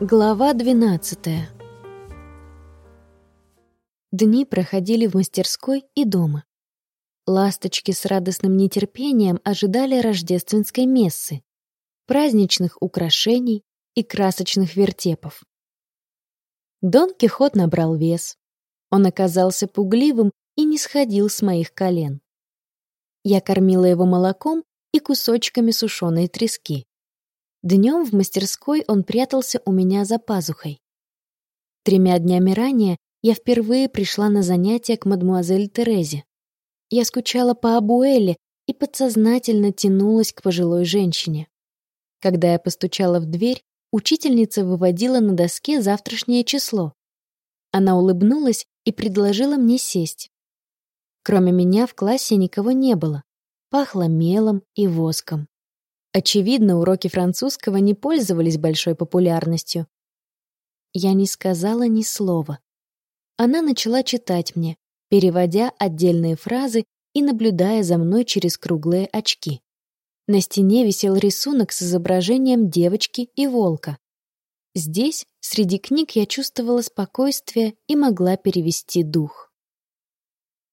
Глава 12 Дни проходили в мастерской и дома. Ласточки с радостным нетерпением ожидали рождественской мессы, праздничных украшений и красочных вертепов. Дон Кихот набрал вес. Он оказался пугливым и не сходил с моих колен. Я кормила его молоком и кусочками сушеной трески. Днем в мастерской он прятался у меня за пазухой. Тремя днями ранее я впервые пришла на занятия к мадмуазель Терезе. Я скучала по Абуэле и подсознательно тянулась к пожилой женщине. Когда я постучала в дверь, учительница выводила на доске завтрашнее число. Она улыбнулась и предложила мне сесть. Кроме меня в классе никого не было. Пахло мелом и воском. Очевидно, уроки французского не пользовались большой популярностью. Я не сказала ни слова. Она начала читать мне, переводя отдельные фразы и наблюдая за мной через круглые очки. На стене висел рисунок с изображением девочки и волка. Здесь, среди книг, я чувствовала спокойствие и могла перевести дух.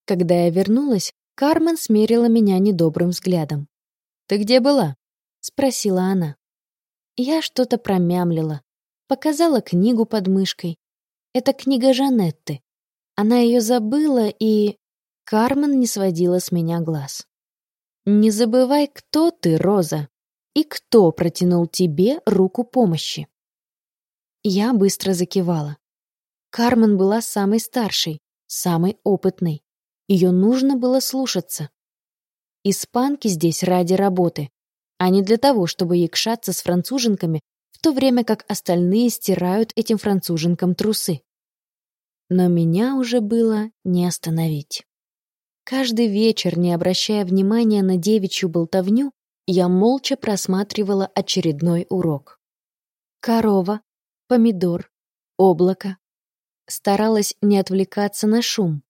Когда я вернулась, Кармен смерила меня недобрым взглядом. «Ты где была?» — спросила она. Я что-то промямлила. Показала книгу под мышкой. Это книга Жанетты. Она ее забыла, и... Кармен не сводила с меня глаз. «Не забывай, кто ты, Роза, и кто протянул тебе руку помощи». Я быстро закивала. Кармен была самой старшей, самой опытной. Ее нужно было слушаться. Испанки здесь ради работы, а не для того, чтобы якшаться с француженками, в то время как остальные стирают этим француженкам трусы. Но меня уже было не остановить. Каждый вечер, не обращая внимания на девичью болтовню, я молча просматривала очередной урок. Корова, помидор, облако. Старалась не отвлекаться на шум.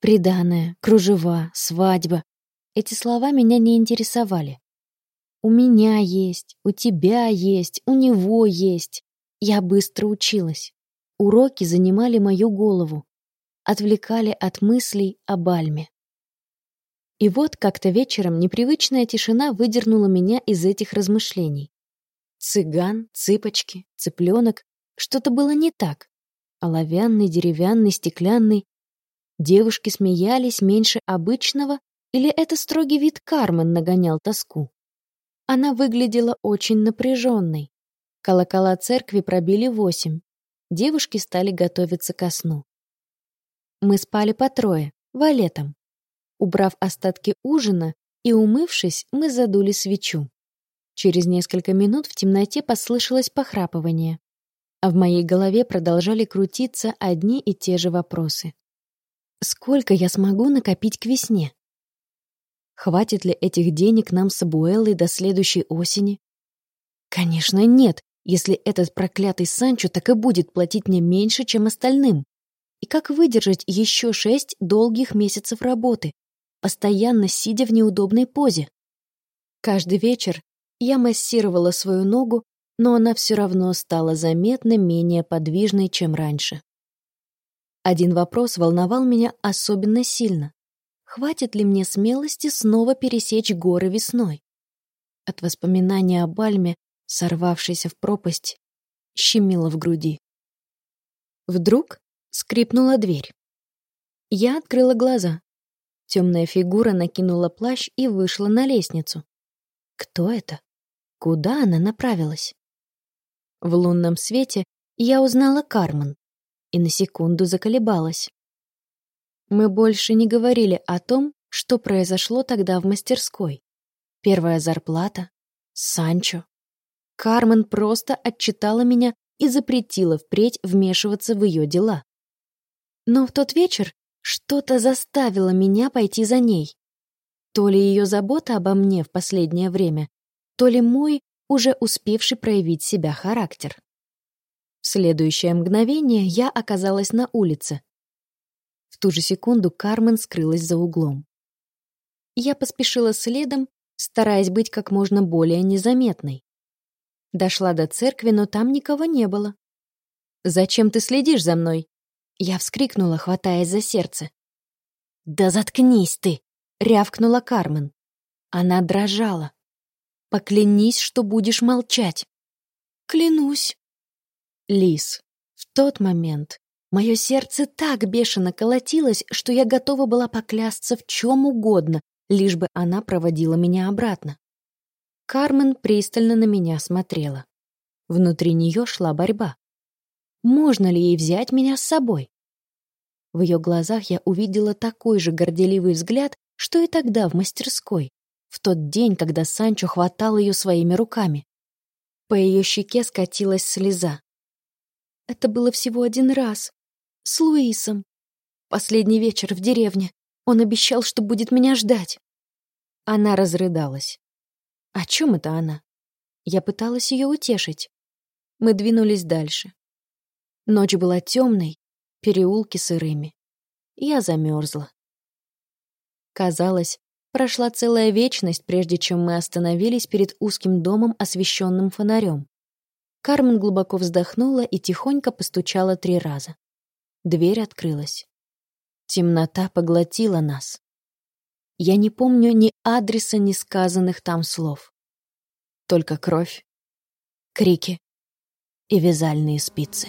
Приданое, кружева, свадьба. Эти слова меня не интересовали. У меня есть, у тебя есть, у него есть. Я быстро училась. Уроки занимали мою голову, отвлекали от мыслей о Бальме. И вот как-то вечером непривычная тишина выдернула меня из этих размышлений. Цыган, цыпочки, цыпленок. Что-то было не так. Оловянный, деревянный, стеклянный. Девушки смеялись меньше обычного, или это строгий вид Кармен нагонял тоску? Она выглядела очень напряженной. Колокола церкви пробили восемь. Девушки стали готовиться ко сну. Мы спали по трое, валетом. Убрав остатки ужина и умывшись, мы задули свечу. Через несколько минут в темноте послышалось похрапывание, а в моей голове продолжали крутиться одни и те же вопросы. Сколько я смогу накопить к весне? Хватит ли этих денег нам с Абуэллой до следующей осени? Конечно, нет, если этот проклятый Санчо так и будет платить мне меньше, чем остальным. И как выдержать еще шесть долгих месяцев работы, постоянно сидя в неудобной позе? Каждый вечер я массировала свою ногу, но она все равно стала заметно менее подвижной, чем раньше. Один вопрос волновал меня особенно сильно. Хватит ли мне смелости снова пересечь горы весной? От воспоминания о Бальме, сорвавшейся в пропасть, щемило в груди. Вдруг скрипнула дверь. Я открыла глаза. Темная фигура накинула плащ и вышла на лестницу. Кто это? Куда она направилась? В лунном свете я узнала Кармен и на секунду заколебалась. Мы больше не говорили о том, что произошло тогда в мастерской. Первая зарплата, Санчо. Кармен просто отчитала меня и запретила впредь вмешиваться в ее дела. Но в тот вечер что-то заставило меня пойти за ней. То ли ее забота обо мне в последнее время, то ли мой, уже успевший проявить себя характер. В следующее мгновение я оказалась на улице, в ту же секунду Кармен скрылась за углом. Я поспешила следом, стараясь быть как можно более незаметной. Дошла до церкви, но там никого не было. «Зачем ты следишь за мной?» Я вскрикнула, хватаясь за сердце. «Да заткнись ты!» — рявкнула Кармен. Она дрожала. «Поклянись, что будешь молчать». «Клянусь». Лис, в тот момент мое сердце так бешено колотилось, что я готова была поклясться в чем угодно, лишь бы она проводила меня обратно. Кармен пристально на меня смотрела. Внутри нее шла борьба. Можно ли ей взять меня с собой? В ее глазах я увидела такой же горделивый взгляд, что и тогда в мастерской, в тот день, когда Санчо хватал ее своими руками. По ее щеке скатилась слеза. Это было всего один раз. С Луисом. Последний вечер в деревне. Он обещал, что будет меня ждать. Она разрыдалась. О чем это она? Я пыталась ее утешить. Мы двинулись дальше. Ночь была темной, переулки сырыми. Я замерзла. Казалось, прошла целая вечность, прежде чем мы остановились перед узким домом, освещенным фонарем. Кармен глубоко вздохнула и тихонько постучала три раза. Дверь открылась. Темнота поглотила нас. Я не помню ни адреса, ни сказанных там слов. Только кровь, крики и вязальные спицы.